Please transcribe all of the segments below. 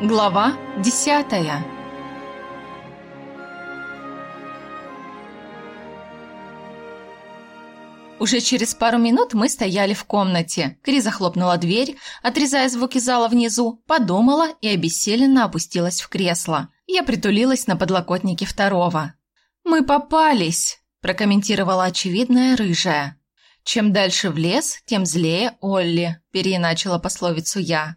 Глава десятая Уже через пару минут мы стояли в комнате. Кри захлопнула дверь, отрезая звуки зала внизу, подумала и обессиленно опустилась в кресло. Я притулилась на подлокотнике второго. «Мы попались!» – прокомментировала очевидная рыжая. «Чем дальше в лес, тем злее Олли», – переиначила пословицу я.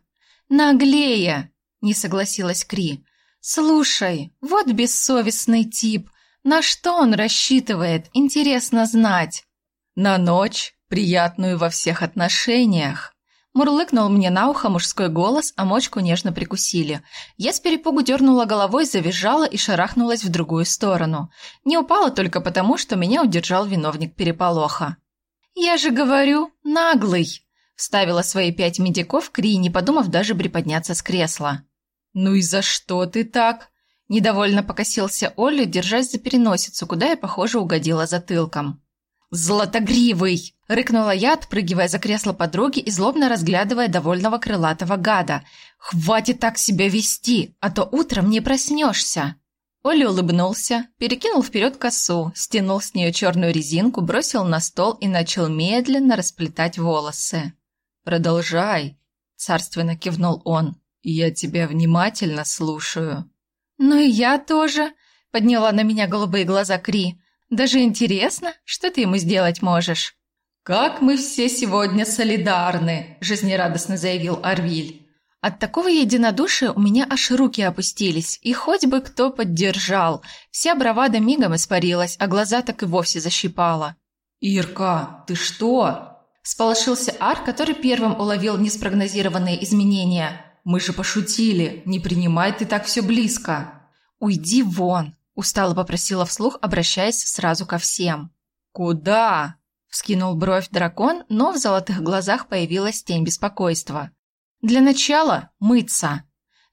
«Наглее!» – не согласилась Кри. «Слушай, вот бессовестный тип. На что он рассчитывает, интересно знать». «На ночь, приятную во всех отношениях». Мурлыкнул мне на ухо мужской голос, а мочку нежно прикусили. Я с перепугу дернула головой, завизжала и шарахнулась в другую сторону. Не упала только потому, что меня удержал виновник переполоха. «Я же говорю, наглый!» Вставила свои пять медиков Кри, не подумав даже приподняться с кресла. «Ну и за что ты так?» Недовольно покосился Олли, держась за переносицу, куда я, похоже, угодила затылком. «Златогривый!» – рыкнула я, отпрыгивая за кресло подруги и злобно разглядывая довольного крылатого гада. «Хватит так себя вести, а то утром не проснешься!» Оля улыбнулся, перекинул вперед косу, стянул с нее черную резинку, бросил на стол и начал медленно расплетать волосы. «Продолжай», – царственно кивнул он. «Я тебя внимательно слушаю». «Ну и я тоже», – подняла на меня голубые глаза Кри. «Даже интересно, что ты ему сделать можешь?» «Как мы все сегодня солидарны», – жизнерадостно заявил Арвиль. От такого единодушия у меня аж руки опустились, и хоть бы кто поддержал. Вся бравада мигом испарилась, а глаза так и вовсе защипала. «Ирка, ты что?» – сполошился Ар, который первым уловил неспрогнозированные изменения. «Мы же пошутили, не принимай ты так все близко». «Уйди вон», – устало попросила вслух, обращаясь сразу ко всем. «Куда?» – вскинул бровь дракон, но в золотых глазах появилась тень беспокойства. Для начала мыться.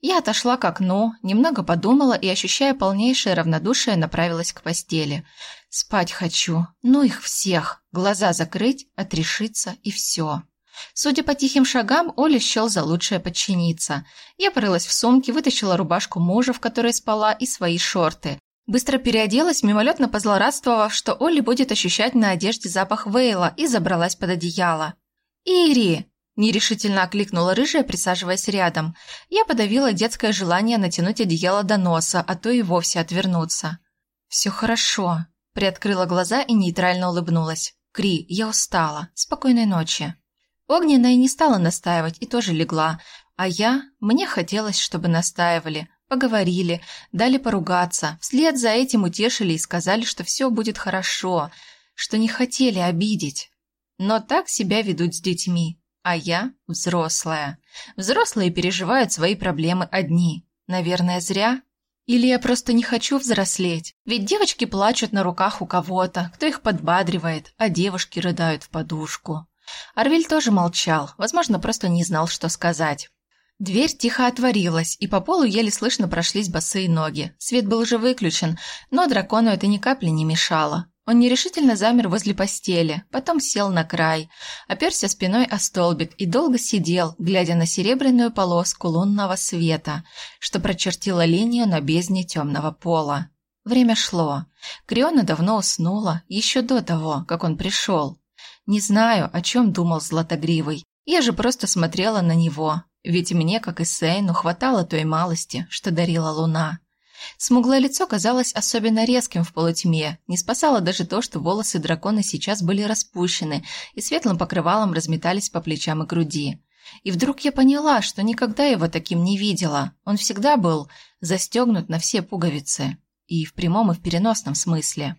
Я отошла к окну, немного подумала и, ощущая полнейшее равнодушие, направилась к постели. Спать хочу. Ну их всех. Глаза закрыть, отрешиться и все. Судя по тихим шагам, Оля счел за лучшее подчиниться. Я порылась в сумке, вытащила рубашку мужа, в которой спала, и свои шорты. Быстро переоделась, мимолетно позлорадствовав, что Олли будет ощущать на одежде запах Вейла, и забралась под одеяло. «Ири!» Нерешительно окликнула рыжая, присаживаясь рядом. Я подавила детское желание натянуть одеяло до носа, а то и вовсе отвернуться. «Все хорошо», – приоткрыла глаза и нейтрально улыбнулась. «Кри, я устала. Спокойной ночи». Огненная не стала настаивать и тоже легла, а я... Мне хотелось, чтобы настаивали, поговорили, дали поругаться, вслед за этим утешили и сказали, что все будет хорошо, что не хотели обидеть. Но так себя ведут с детьми, а я взрослая. Взрослые переживают свои проблемы одни. Наверное, зря. Или я просто не хочу взрослеть. Ведь девочки плачут на руках у кого-то, кто их подбадривает, а девушки рыдают в подушку. Арвиль тоже молчал, возможно, просто не знал, что сказать. Дверь тихо отворилась, и по полу еле слышно прошлись босые ноги. Свет был уже выключен, но дракону это ни капли не мешало. Он нерешительно замер возле постели, потом сел на край, оперся спиной о столбик и долго сидел, глядя на серебряную полоску лунного света, что прочертила линию на бездне темного пола. Время шло. Криона давно уснула, еще до того, как он пришел. Не знаю, о чем думал Златогривый. Я же просто смотрела на него, ведь мне, как и Сейну, хватало той малости, что дарила луна. Смуглое лицо казалось особенно резким в полутьме, не спасало даже то, что волосы дракона сейчас были распущены и светлым покрывалом разметались по плечам и груди. И вдруг я поняла, что никогда его таким не видела. Он всегда был застегнут на все пуговицы. И в прямом, и в переносном смысле.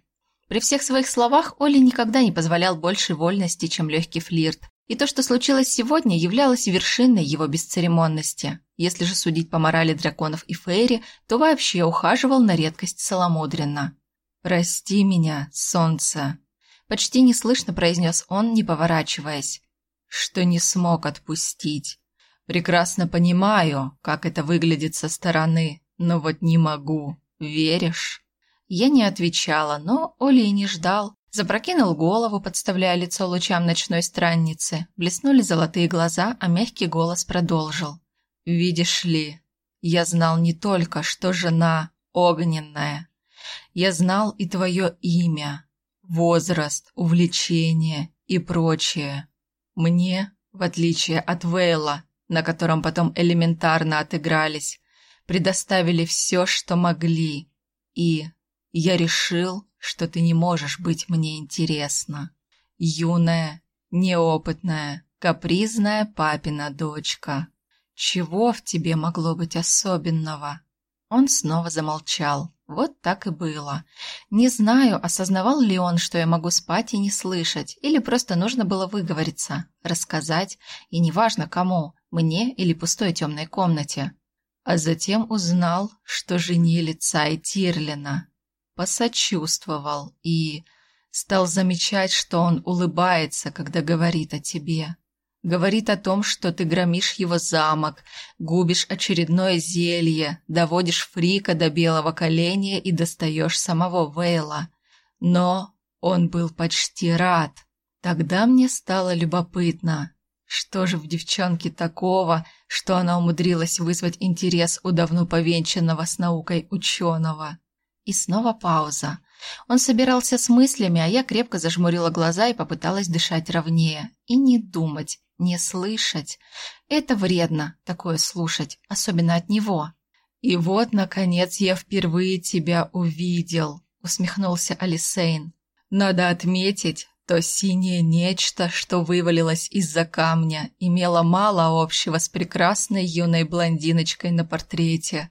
При всех своих словах Оли никогда не позволял больше вольности, чем легкий флирт. И то, что случилось сегодня, являлось вершиной его бесцеремонности. Если же судить по морали драконов и Фейри, то вообще ухаживал на редкость целомудренно. «Прости меня, солнце», – почти неслышно произнес он, не поворачиваясь, – «что не смог отпустить. Прекрасно понимаю, как это выглядит со стороны, но вот не могу. Веришь?» Я не отвечала, но Оли и не ждал. Запрокинул голову, подставляя лицо лучам ночной странницы. Блеснули золотые глаза, а мягкий голос продолжил. «Видишь ли, Я знал не только, что жена огненная. Я знал и твое имя, возраст, увлечение и прочее. Мне, в отличие от Вейла, на котором потом элементарно отыгрались, предоставили все, что могли. И я решил, что ты не можешь быть мне интересна. Юная, неопытная, капризная папина дочка. Чего в тебе могло быть особенного? Он снова замолчал. Вот так и было. Не знаю, осознавал ли он, что я могу спать и не слышать, или просто нужно было выговориться, рассказать, и неважно кому, мне или пустой темной комнате. А затем узнал, что женили Цай Тирлина. Посочувствовал и стал замечать, что он улыбается, когда говорит о тебе. Говорит о том, что ты громишь его замок, губишь очередное зелье, доводишь Фрика до белого коленя и достаешь самого Вейла. Но он был почти рад. Тогда мне стало любопытно, что же в девчонке такого, что она умудрилась вызвать интерес у давно повенчанного с наукой ученого. И снова пауза. Он собирался с мыслями, а я крепко зажмурила глаза и попыталась дышать ровнее. И не думать, не слышать. Это вредно, такое слушать, особенно от него. «И вот, наконец, я впервые тебя увидел», — усмехнулся Алисейн. «Надо отметить, то синее нечто, что вывалилось из-за камня, имело мало общего с прекрасной юной блондиночкой на портрете.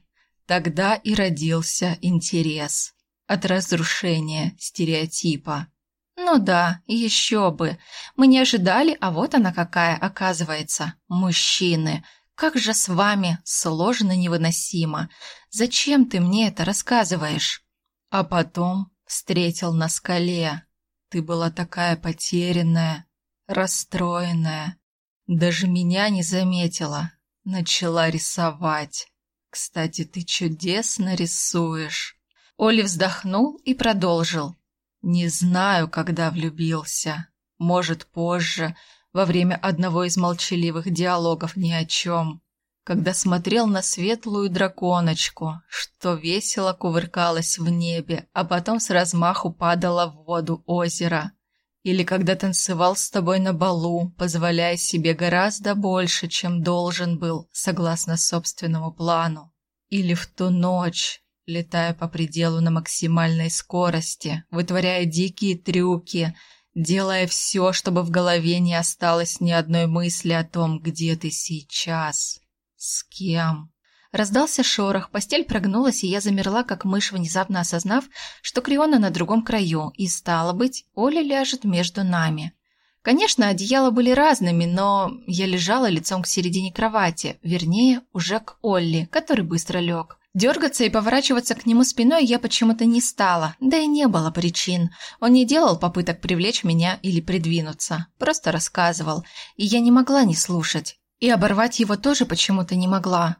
Тогда и родился интерес от разрушения стереотипа. Ну да, еще бы. Мы не ожидали, а вот она какая, оказывается. Мужчины. Как же с вами сложно невыносимо. Зачем ты мне это рассказываешь? А потом встретил на скале. Ты была такая потерянная, расстроенная. Даже меня не заметила. Начала рисовать. Кстати, ты чудесно рисуешь. Оли вздохнул и продолжил. Не знаю, когда влюбился. Может, позже, во время одного из молчаливых диалогов ни о чем. Когда смотрел на светлую драконочку, что весело кувыркалась в небе, а потом с размаху падала в воду озера. Или когда танцевал с тобой на балу, позволяя себе гораздо больше, чем должен был, согласно собственному плану. Или в ту ночь, летая по пределу на максимальной скорости, вытворяя дикие трюки, делая все, чтобы в голове не осталось ни одной мысли о том, где ты сейчас, с кем. Раздался шорох, постель прогнулась, и я замерла, как мышь, внезапно осознав, что Криона на другом краю, и, стало быть, Оля ляжет между нами. Конечно, одеяла были разными, но я лежала лицом к середине кровати, вернее, уже к Олли, который быстро лег. Дергаться и поворачиваться к нему спиной я почему-то не стала, да и не было причин. Он не делал попыток привлечь меня или придвинуться, просто рассказывал, и я не могла не слушать. И оборвать его тоже почему-то не могла.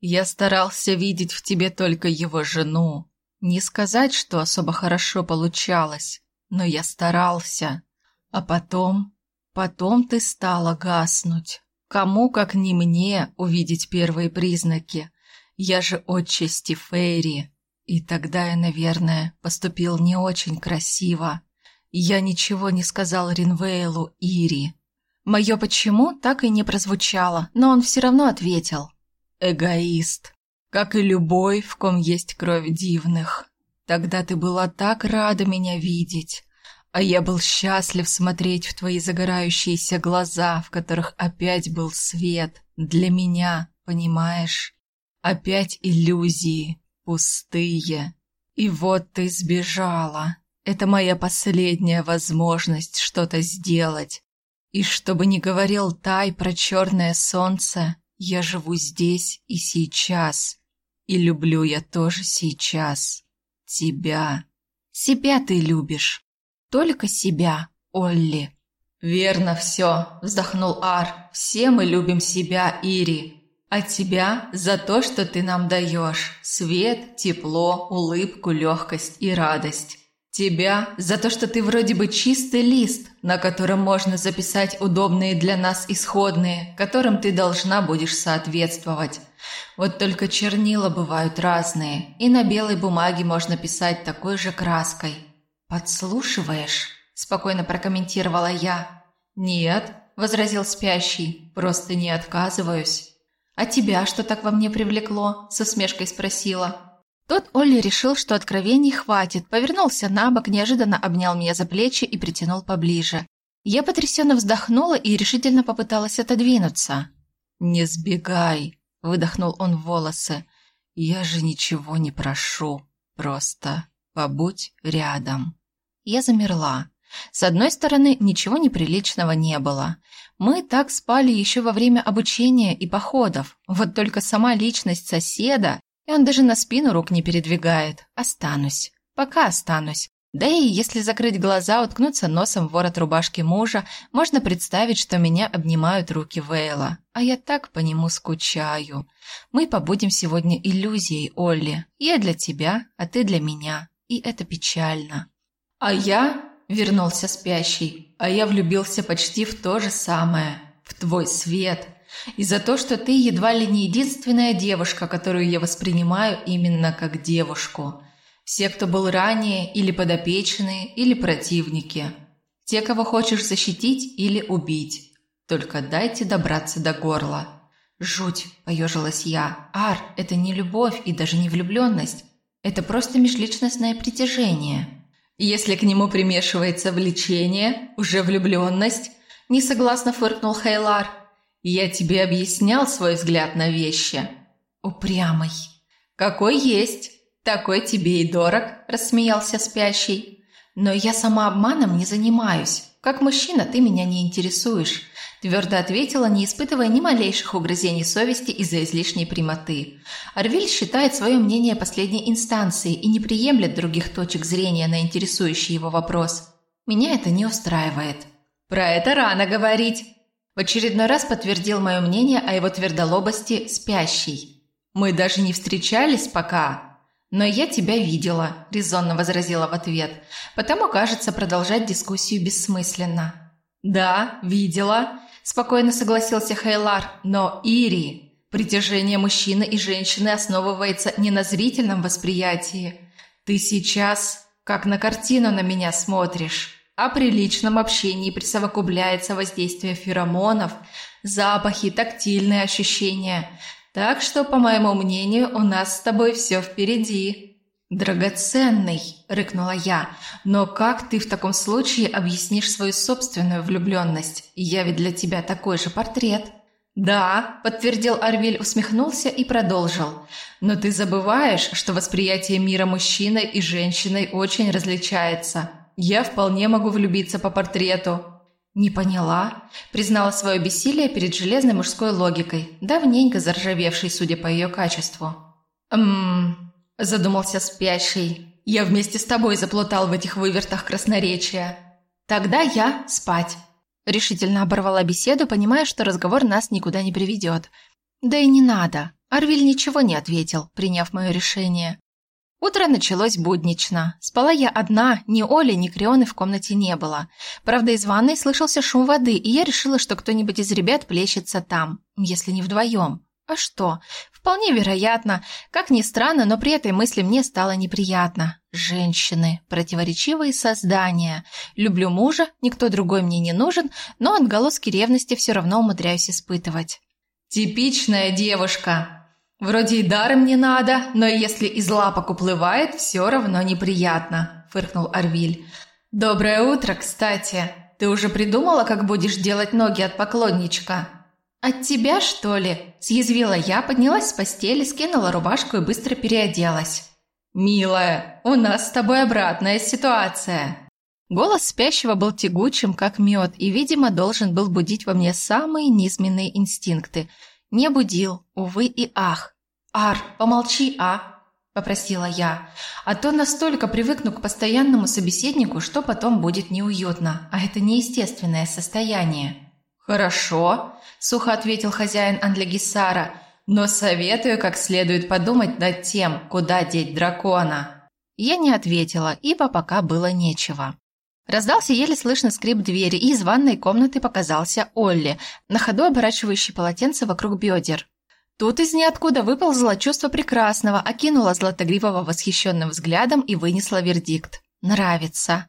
Я старался видеть в тебе только его жену. Не сказать, что особо хорошо получалось, но я старался. А потом... Потом ты стала гаснуть. Кому, как не мне, увидеть первые признаки – я же отчасти Фейри, и тогда я, наверное, поступил не очень красиво. Я ничего не сказал Ринвейлу Ири. Мое «почему» так и не прозвучало, но он все равно ответил. «Эгоист, как и любой, в ком есть кровь дивных. Тогда ты была так рада меня видеть, а я был счастлив смотреть в твои загорающиеся глаза, в которых опять был свет. Для меня, понимаешь?» Опять иллюзии, пустые. И вот ты сбежала. Это моя последняя возможность что-то сделать. И чтобы не говорил Тай про черное солнце, я живу здесь и сейчас. И люблю я тоже сейчас. Тебя. Себя ты любишь. Только себя, Олли. «Верно все», — вздохнул Ар. «Все мы любим себя, Ири а тебя за то, что ты нам даешь. Свет, тепло, улыбку, легкость и радость. Тебя за то, что ты вроде бы чистый лист, на котором можно записать удобные для нас исходные, которым ты должна будешь соответствовать. Вот только чернила бывают разные, и на белой бумаге можно писать такой же краской. «Подслушиваешь?» – спокойно прокомментировала я. «Нет», – возразил спящий, – «просто не отказываюсь». «А тебя что так во мне привлекло?» – с усмешкой спросила. Тот Олли решил, что откровений хватит, повернулся на бок, неожиданно обнял меня за плечи и притянул поближе. Я потрясенно вздохнула и решительно попыталась отодвинуться. «Не сбегай», — выдохнул он в волосы. «Я же ничего не прошу. Просто побудь рядом». Я замерла. С одной стороны, ничего неприличного не было. Мы так спали еще во время обучения и походов. Вот только сама личность соседа и он даже на спину рук не передвигает. Останусь. Пока останусь. Да и если закрыть глаза, уткнуться носом в ворот рубашки мужа, можно представить, что меня обнимают руки Вейла. А я так по нему скучаю. Мы побудем сегодня иллюзией, Олли. Я для тебя, а ты для меня. И это печально. А я, вернулся спящий, а я влюбился почти в то же самое. В твой свет и за то, что ты едва ли не единственная девушка, которую я воспринимаю именно как девушку. Все, кто был ранее, или подопечные, или противники. Те, кого хочешь защитить или убить. Только дайте добраться до горла. Жуть, поежилась я. Ар, это не любовь и даже не влюбленность. Это просто межличностное притяжение. Если к нему примешивается влечение, уже влюбленность, несогласно фыркнул Хейлар – я тебе объяснял свой взгляд на вещи. Упрямый. Какой есть, такой тебе и дорог, рассмеялся спящий. Но я сама обманом не занимаюсь. Как мужчина ты меня не интересуешь, твердо ответила, не испытывая ни малейших угрызений совести из-за излишней прямоты. Арвиль считает свое мнение последней инстанцией и не приемлет других точек зрения на интересующий его вопрос. Меня это не устраивает. Про это рано говорить, в очередной раз подтвердил мое мнение о его твердолобости спящий. «Мы даже не встречались пока». «Но я тебя видела», – резонно возразила в ответ. «Потому, кажется, продолжать дискуссию бессмысленно». «Да, видела», – спокойно согласился Хейлар. «Но Ири, притяжение мужчины и женщины основывается не на зрительном восприятии. Ты сейчас как на картину на меня смотришь». О приличном общении присовокупляется воздействие феромонов, запахи, тактильные ощущения. Так что, по моему мнению, у нас с тобой все впереди. «Драгоценный», – рыкнула я, – «но как ты в таком случае объяснишь свою собственную влюбленность? Я ведь для тебя такой же портрет». «Да», – подтвердил Арвиль, усмехнулся и продолжил. «Но ты забываешь, что восприятие мира мужчиной и женщиной очень различается. Я вполне могу влюбиться по портрету». «Не поняла», – признала свое бессилие перед железной мужской логикой, давненько заржавевшей, судя по ее качеству. «Ммм», – задумался спящий, – «я вместе с тобой заплутал в этих вывертах красноречия». «Тогда я спать», – решительно оборвала беседу, понимая, что разговор нас никуда не приведет. «Да и не надо». Арвиль ничего не ответил, приняв мое решение. Утро началось буднично. Спала я одна, ни Оли, ни Крионы в комнате не было. Правда, из ванной слышался шум воды, и я решила, что кто-нибудь из ребят плещется там, если не вдвоем. А что? Вполне вероятно. Как ни странно, но при этой мысли мне стало неприятно. Женщины. Противоречивые создания. Люблю мужа, никто другой мне не нужен, но отголоски ревности все равно умудряюсь испытывать. «Типичная девушка», «Вроде и даром не надо, но если из лапок уплывает, все равно неприятно», – фыркнул Арвиль. «Доброе утро, кстати. Ты уже придумала, как будешь делать ноги от поклонничка?» «От тебя, что ли?» – съязвила я, поднялась с постели, скинула рубашку и быстро переоделась. «Милая, у нас с тобой обратная ситуация». Голос спящего был тягучим, как мед, и, видимо, должен был будить во мне самые низменные инстинкты – не будил, увы и ах. «Ар, помолчи, а!» – попросила я. «А то настолько привыкну к постоянному собеседнику, что потом будет неуютно, а это неестественное состояние». «Хорошо», – сухо ответил хозяин Андлегисара, «но советую как следует подумать над тем, куда деть дракона». Я не ответила, ибо пока было нечего. Раздался еле слышный скрип двери, и из ванной комнаты показался Олли, на ходу оборачивающий полотенце вокруг бедер. Тут из ниоткуда выползло чувство прекрасного, окинула Златогривого восхищенным взглядом и вынесла вердикт. «Нравится».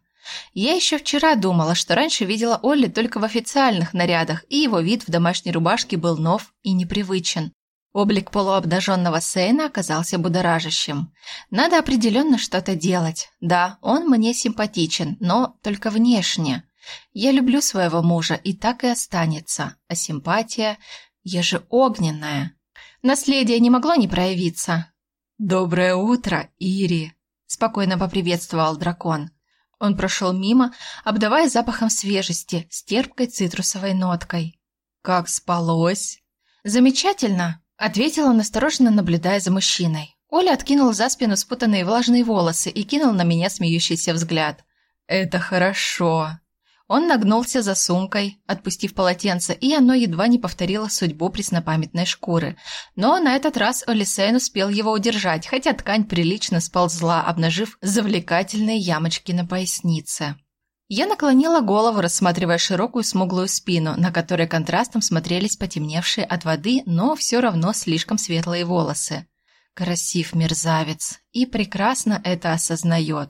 Я еще вчера думала, что раньше видела Олли только в официальных нарядах, и его вид в домашней рубашке был нов и непривычен. Облик полуобнаженного Сейна оказался будоражащим. Надо определенно что-то делать. Да, он мне симпатичен, но только внешне. Я люблю своего мужа, и так и останется. А симпатия... Я же огненная. Наследие не могло не проявиться. «Доброе утро, Ири!» – спокойно поприветствовал дракон. Он прошел мимо, обдавая запахом свежести, с терпкой цитрусовой ноткой. «Как спалось?» «Замечательно!» Ответила, настороженно наблюдая за мужчиной. Оля откинул за спину спутанные влажные волосы и кинул на меня смеющийся взгляд. «Это хорошо». Он нагнулся за сумкой, отпустив полотенце, и оно едва не повторило судьбу преснопамятной шкуры. Но на этот раз Олисейн успел его удержать, хотя ткань прилично сползла, обнажив завлекательные ямочки на пояснице. Я наклонила голову, рассматривая широкую смуглую спину, на которой контрастом смотрелись потемневшие от воды, но все равно слишком светлые волосы. Красив мерзавец. И прекрасно это осознает.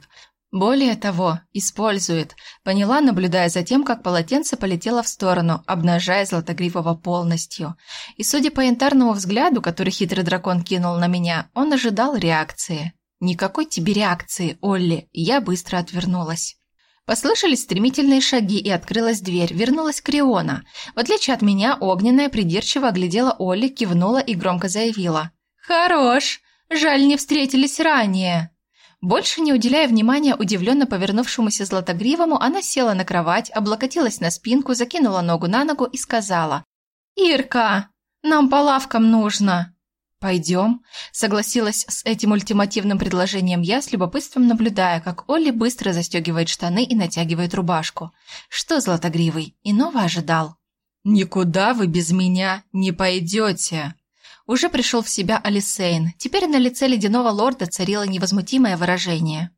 Более того, использует. Поняла, наблюдая за тем, как полотенце полетело в сторону, обнажая Златогривого полностью. И судя по янтарному взгляду, который хитрый дракон кинул на меня, он ожидал реакции. Никакой тебе реакции, Олли. Я быстро отвернулась. Послышались стремительные шаги, и открылась дверь. Вернулась Криона. В отличие от меня, огненная придирчиво оглядела Олли, кивнула и громко заявила. «Хорош! Жаль, не встретились ранее!» Больше не уделяя внимания удивленно повернувшемуся Златогривому, она села на кровать, облокотилась на спинку, закинула ногу на ногу и сказала. «Ирка, нам по лавкам нужно!» «Пойдем», — согласилась с этим ультимативным предложением я, с любопытством наблюдая, как Олли быстро застегивает штаны и натягивает рубашку. «Что, Златогривый, иного ожидал?» «Никуда вы без меня не пойдете!» Уже пришел в себя Алисейн. Теперь на лице ледяного лорда царило невозмутимое выражение.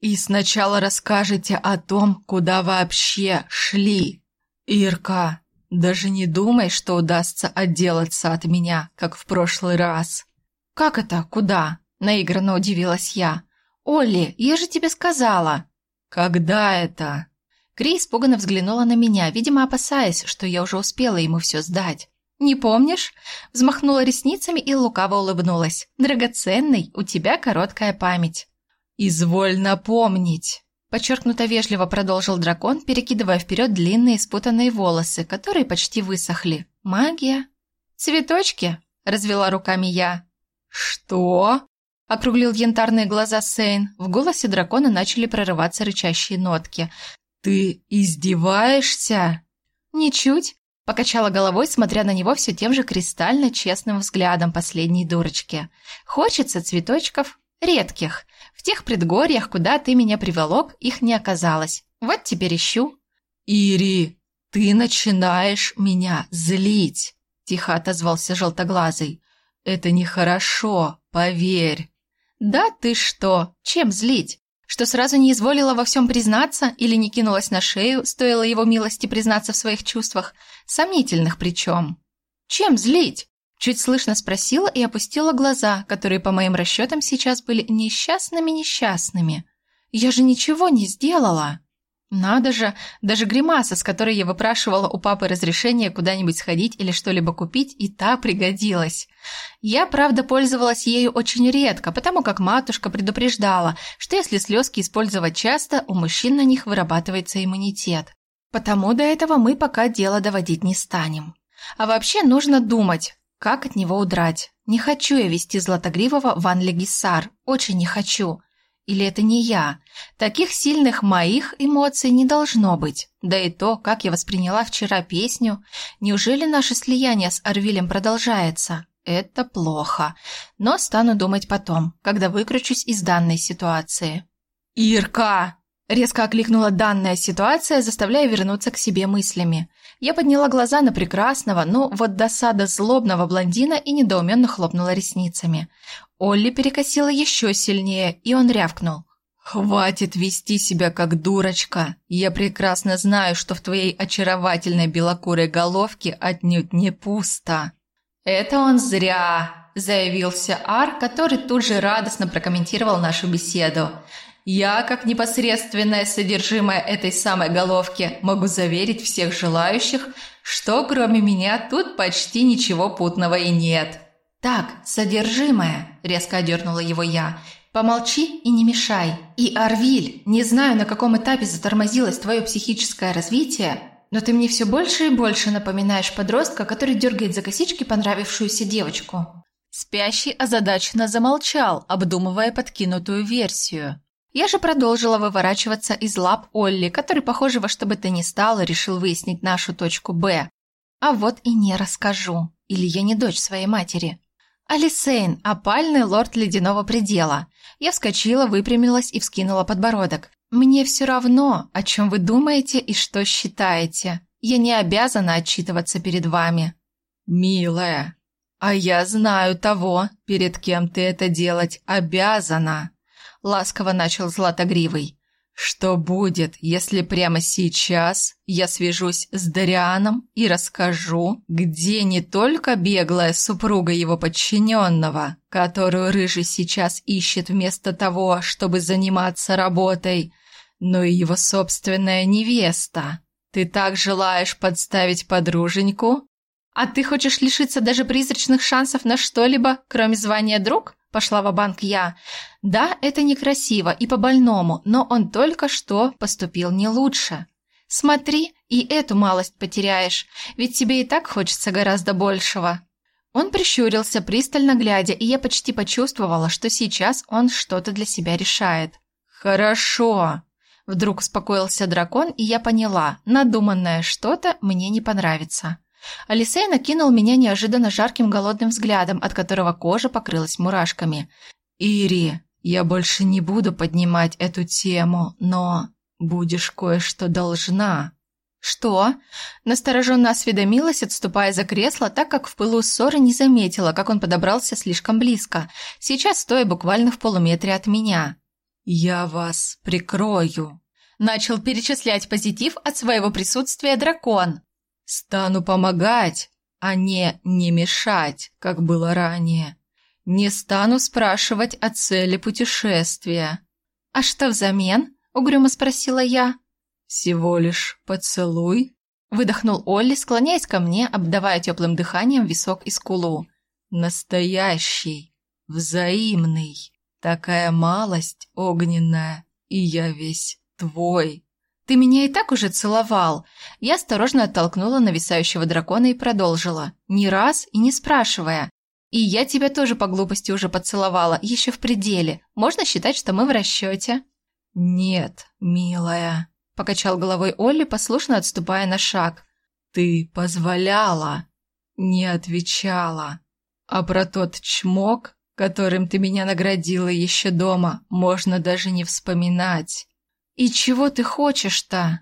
«И сначала расскажете о том, куда вообще шли. Ирка, даже не думай, что удастся отделаться от меня, как в прошлый раз. Как это? Куда? Наигранно удивилась я. Олли, я же тебе сказала. Когда это? Кри испуганно взглянула на меня, видимо, опасаясь, что я уже успела ему все сдать. «Не помнишь?» Взмахнула ресницами и лукаво улыбнулась. «Драгоценный, у тебя короткая память». «Изволь напомнить!» Подчеркнуто вежливо продолжил дракон, перекидывая вперед длинные спутанные волосы, которые почти высохли. «Магия?» «Цветочки?» – развела руками я. «Что?» – округлил янтарные глаза Сейн. В голосе дракона начали прорываться рычащие нотки. «Ты издеваешься?» «Ничуть», – покачала головой, смотря на него все тем же кристально честным взглядом последней дурочки. «Хочется цветочков, редких, в тех предгорьях, куда ты меня приволок, их не оказалось. Вот теперь ищу». «Ири, ты начинаешь меня злить», – тихо отозвался желтоглазый. «Это нехорошо, поверь». «Да ты что? Чем злить? Что сразу не изволила во всем признаться или не кинулась на шею, стоило его милости признаться в своих чувствах, сомнительных причем? Чем злить? Чуть слышно спросила и опустила глаза, которые, по моим расчетам, сейчас были несчастными-несчастными. Я же ничего не сделала. Надо же, даже гримаса, с которой я выпрашивала у папы разрешение куда-нибудь сходить или что-либо купить, и та пригодилась. Я, правда, пользовалась ею очень редко, потому как матушка предупреждала, что если слезки использовать часто, у мужчин на них вырабатывается иммунитет. Потому до этого мы пока дело доводить не станем. А вообще нужно думать, как от него удрать? Не хочу я вести Златогривого в Анлегиссар. Очень не хочу. Или это не я? Таких сильных моих эмоций не должно быть. Да и то, как я восприняла вчера песню. Неужели наше слияние с Арвилем продолжается? Это плохо. Но стану думать потом, когда выкручусь из данной ситуации. «Ирка!» Резко окликнула данная ситуация, заставляя вернуться к себе мыслями. Я подняла глаза на прекрасного, но вот досада злобного блондина и недоуменно хлопнула ресницами. Олли перекосила еще сильнее, и он рявкнул. «Хватит вести себя как дурочка. Я прекрасно знаю, что в твоей очаровательной белокурой головке отнюдь не пусто». «Это он зря», – заявился Ар, который тут же радостно прокомментировал нашу беседу. «Я, как непосредственное содержимое этой самой головки, могу заверить всех желающих, что кроме меня тут почти ничего путного и нет». «Так, содержимое», – резко одернула его я, – Помолчи и не мешай. И, Арвиль, не знаю, на каком этапе затормозилось твое психическое развитие, но ты мне все больше и больше напоминаешь подростка, который дергает за косички понравившуюся девочку». Спящий озадаченно замолчал, обдумывая подкинутую версию. Я же продолжила выворачиваться из лап Олли, который, похоже, во что бы то ни стало, решил выяснить нашу точку «Б». А вот и не расскажу. Или я не дочь своей матери. Алисейн, опальный лорд ледяного предела. Я вскочила, выпрямилась и вскинула подбородок. Мне все равно, о чем вы думаете и что считаете. Я не обязана отчитываться перед вами. Милая, а я знаю того, перед кем ты это делать обязана. Ласково начал Златогривый. Что будет, если прямо сейчас я свяжусь с Дарианом и расскажу, где не только беглая супруга его подчиненного, которую Рыжий сейчас ищет вместо того, чтобы заниматься работой, но и его собственная невеста? Ты так желаешь подставить подруженьку? А ты хочешь лишиться даже призрачных шансов на что-либо, кроме звания друг? Пошла в банк я. Да, это некрасиво и по-больному, но он только что поступил не лучше. Смотри, и эту малость потеряешь, ведь тебе и так хочется гораздо большего. Он прищурился, пристально глядя, и я почти почувствовала, что сейчас он что-то для себя решает. «Хорошо!» Вдруг успокоился дракон, и я поняла, надуманное что-то мне не понравится. Алисей накинул меня неожиданно жарким голодным взглядом, от которого кожа покрылась мурашками. «Ири, я больше не буду поднимать эту тему, но будешь кое-что должна». «Что?» Настороженно осведомилась, отступая за кресло, так как в пылу ссоры не заметила, как он подобрался слишком близко, сейчас стоя буквально в полуметре от меня. «Я вас прикрою», начал перечислять позитив от своего присутствия дракон. Стану помогать, а не не мешать, как было ранее. Не стану спрашивать о цели путешествия. А что взамен? угрюмо спросила я. Всего лишь поцелуй, выдохнул Олли, склоняясь ко мне, обдавая теплым дыханием висок и скулу. Настоящий, взаимный, такая малость огненная, и я весь твой. «Ты меня и так уже целовал!» Я осторожно оттолкнула нависающего дракона и продолжила, ни раз и не спрашивая. «И я тебя тоже по глупости уже поцеловала, еще в пределе. Можно считать, что мы в расчете?» «Нет, милая», – покачал головой Олли, послушно отступая на шаг. «Ты позволяла, не отвечала. А про тот чмок, которым ты меня наградила еще дома, можно даже не вспоминать». «И чего ты хочешь-то?»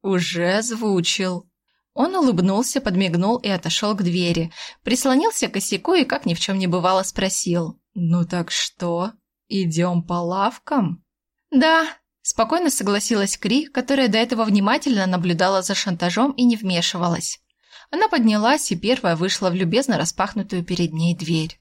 «Уже озвучил». Он улыбнулся, подмигнул и отошел к двери. Прислонился к косяку и, как ни в чем не бывало, спросил. «Ну так что, идем по лавкам?» «Да», – спокойно согласилась Кри, которая до этого внимательно наблюдала за шантажом и не вмешивалась. Она поднялась и первая вышла в любезно распахнутую перед ней дверь.